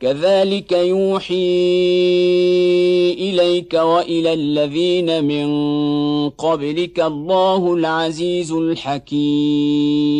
كذلك يوحي إليك وإلى الذين من قبلك الله العزيز الحكيم.